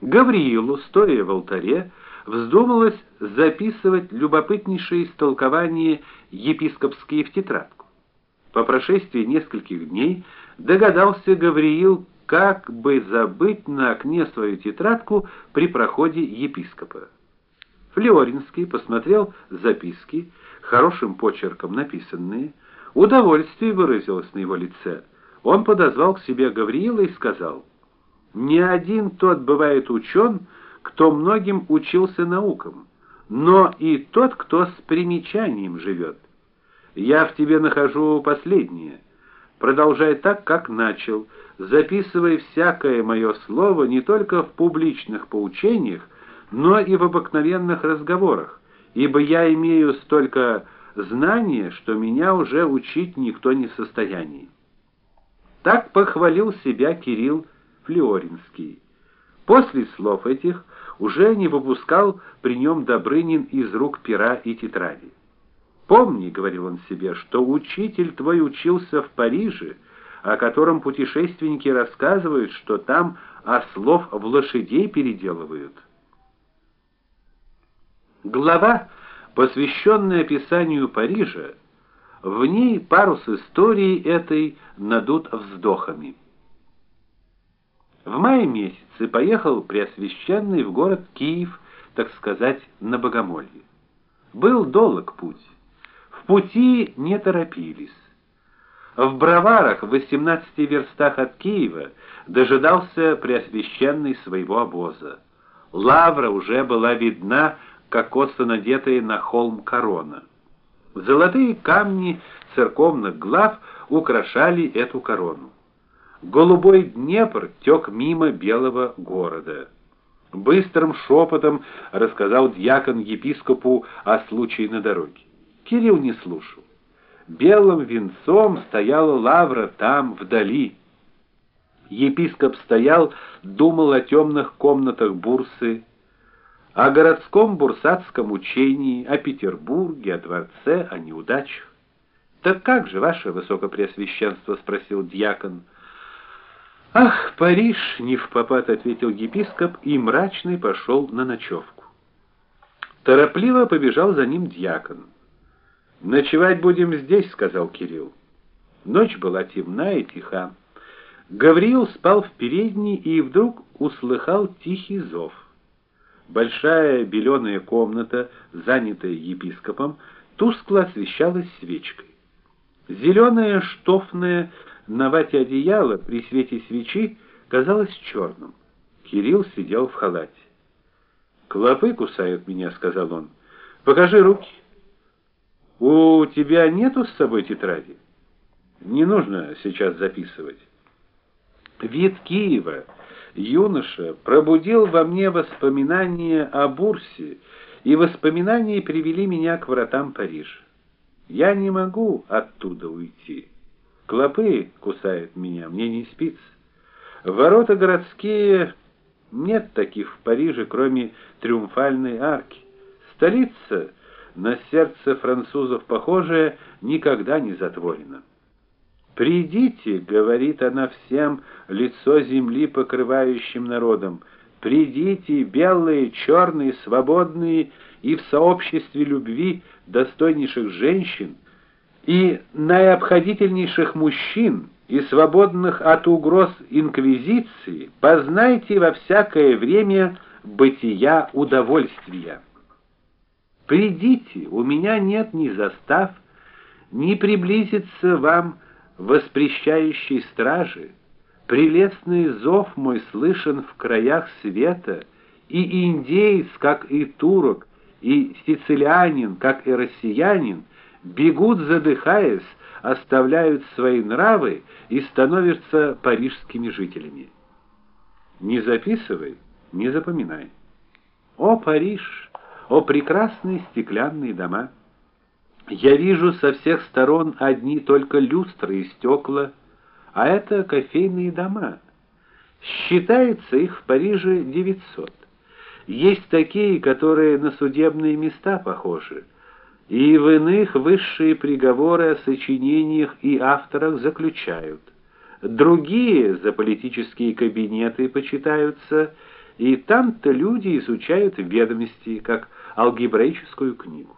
Гавриилу, стоя в алтаре, вздумалось записывать любопытнейшие истолкования епископские в тетрадку. По прошествии нескольких дней догадался Гавриил, как бы забыть на окне свою тетрадку при проходе епископа. Флоринский посмотрел записки, хорошим почерком написанные, удовольствие выразилось на его лице. Он подозвал к себе Гавриила и сказал: "Не один тот бывает учен, кто многим учился наукам, но и тот, кто с примечанием живет. Я в тебе нахожу последнее. Продолжай так, как начал, записывай всякое мое слово не только в публичных поучениях, но и в обыкновенных разговорах, ибо я имею столько знания, что меня уже учить никто не в состоянии. Так похвалил себя Кирилл Флоринский. После слов этих уже не выпускал при нем Добрынин из рук пера и тетради. Помни, говорил он себе, что учитель твой учился в Париже, о котором путешественники рассказывают, что там ослов в лошадей переделывают. Глава, посвященная описанию Парижа, в ней парус истории этой надут вздохами. В мае месяце поехал Преосвященный в город Киев, так сказать, на богомолье. Был долг путь. В пути не торопились. В Броварах, в 18 верстах от Киева, дожидался Преосвященный своего обоза. Лавра уже была видна как косо надетая на холм корона. Золотые камни церковных глав украшали эту корону. Голубой Днепр тек мимо белого города. Быстрым шепотом рассказал диакон епископу о случае на дороге. Кирилл не слушал. Белым венцом стояла лавра там вдали. Епископ стоял, думал о темных комнатах бурсы, о городском бурсатском учении, о Петербурге, о дворце, о неудачах. Так как же, ваше высокопреосвященство, спросил диакон. Ах, Париж, не в попад ответил епископ и мрачный пошел на ночевку. Торопливо побежал за ним диакон. Ночевать будем здесь, сказал Кирилл. Ночь была темна и тиха. Гавриил спал в передней и вдруг услыхал тихий зов. Большая беленая комната, занятая епископом, тускло освещалась свечкой. Зеленое штофное на вате одеяло при свете свечи казалось черным. Кирилл сидел в халате. "Клопы кусают меня", сказал он. "Покажи руки". "У тебя нету с собой тетради?" "Не нужно сейчас записывать". Вид Киева юноша пробудил во мне воспоминания о Бурсе, и воспоминания привели меня к вратам Парижа. Я не могу оттуда уйти. Клопы кусают меня, мне не спится. Ворота городские нет таких в Париже, кроме Триумфальной арки. Столица, на сердце французов похожая, никогда не затворена. Придите, говорит она всем, лицо земли покрывающим народом. Придите, белые, черные, свободные и в сообществе любви достойнейших женщин и наиобходительнейших мужчин и свободных от угроз инквизиции, познайте во всякое время бытия удовольствия. Придите, у меня нет ни застав, ни приблизиться вам воспрещающей стражи, прелестный зов мой слышен в краях света, и индеец, как и турок, и сицилианин, как и россиянин, бегут задыхаясь, оставляют свои нравы и становятся парижскими жителями. Не записывай, не запоминай. О Париж, о прекрасные стеклянные дома! Я вижу со всех сторон одни только люстры и стекла, а это кофейные дома. Считается их в Париже 900. Есть такие, которые на судебные места похожи, и в иных высшие приговоры о сочинениях и авторах заключают. Другие за политические кабинеты почитаются, И там-то люди изучают ведомости, как алгебраическую книгу.